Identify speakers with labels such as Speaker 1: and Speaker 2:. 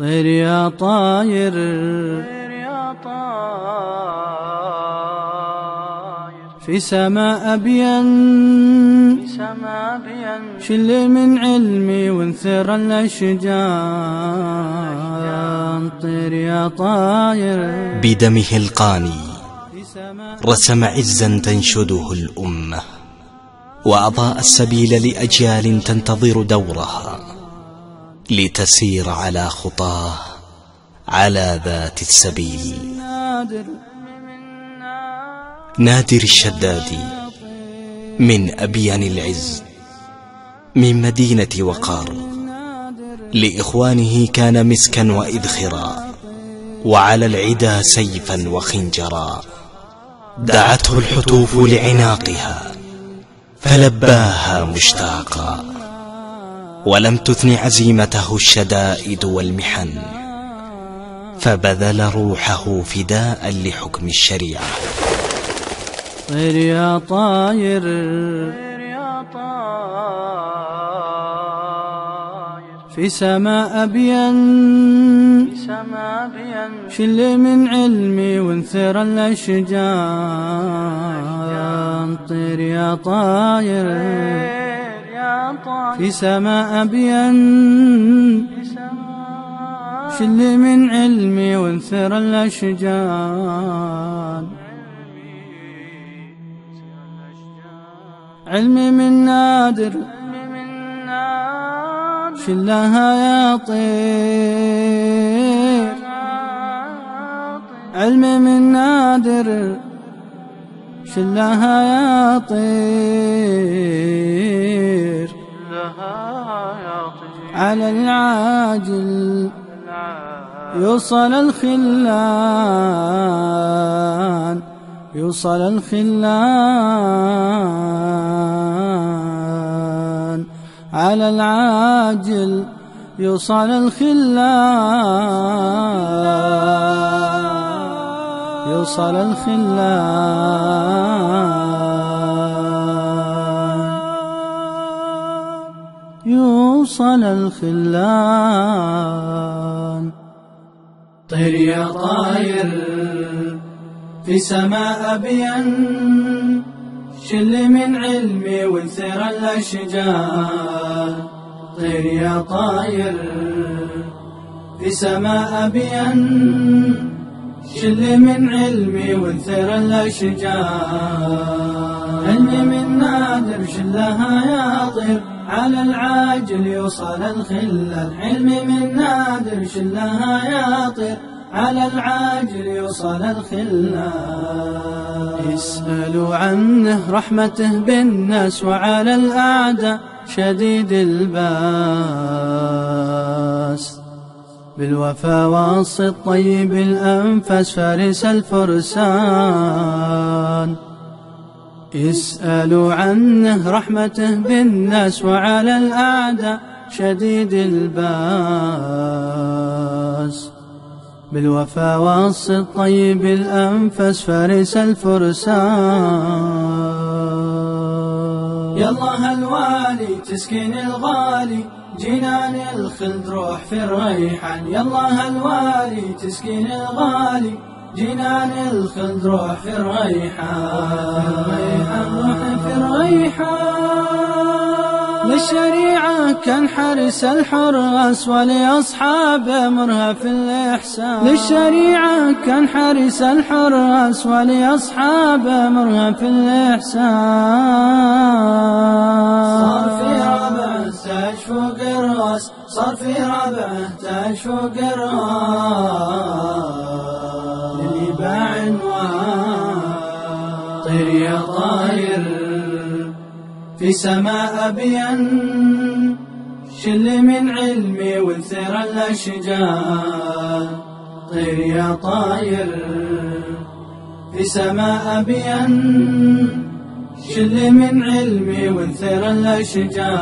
Speaker 1: طير يا طاير. في سماء أبين. شل من علمي وانثر الأشجار. طير يا طاير.
Speaker 2: بدمه القاني رسم عزا تنشده الأمة وأضاء السبيل لأجيال تنتظر دورها. لتسير على خطاه على ذات السبيل. نادر الشدادي من أبيان العز من مدينة وقار. لإخوانه كان مسكا وإذخرا وعلى العدا سيفا وخنجرا. دعته الحتوف لعناقها فلباها مشتاقا. ولم تثن عزيمته الشدائد والمحن فبذل روحه فداء لحكم الشريعة.
Speaker 1: طير يا طاير. في سماء أبين. شل من علمي وانثر الأشجار. طير يا طاير. في سماء أبين شل من علمي وانثر الأشجار. علمي من نادر شلها يا طير علمي من نادر شلها يا طير على العاجل يوصل الخلان يوصل الخلان. على العاجل يوصل الخلان يوصل الخلان. يوصل الخلان. طير يا طاير في سماء أبين شل من علمي وانثر الأشجار. طير يا طاير في سماء أبين شل من علمي وانثر الأشجار. علمي من نادر شلها يا طير على العاجل يوصل الخلل علمي من نادر شلها يا طير على العاجل يوصل الخلان يسألوا عنه رحمته بالناس وعلى الأعداء شديد الباس. بالوفا وصي طيب الأنفس فارس الفرسان. يسألوا عنه رحمته بالناس وعلى الأعداء شديد الباس. بالوفا وصي الطيب الأنفس فارس الفرسان. يا الله الوالي تسكن الغالي جنان الخلد روح في الريحان. يا الله الوالي تسكن الغالي جنان الخلد روح الريحان روح في الريحان للشريعة كان حارس الحراس ولأصحابه مرهف الإحسان. للشريعة كان حارس الحراس ولأصحابه مرهف الإحسان. صار في ربعه تاج فوق الراس صار في ربعه تاج فوق الراس. اللي باع عنوان طير يا طاير في سماء أبين شل من علمي وانثر الأشجار. طير يا طاير في سماء أبين شل من علمي وانثر الأشجار.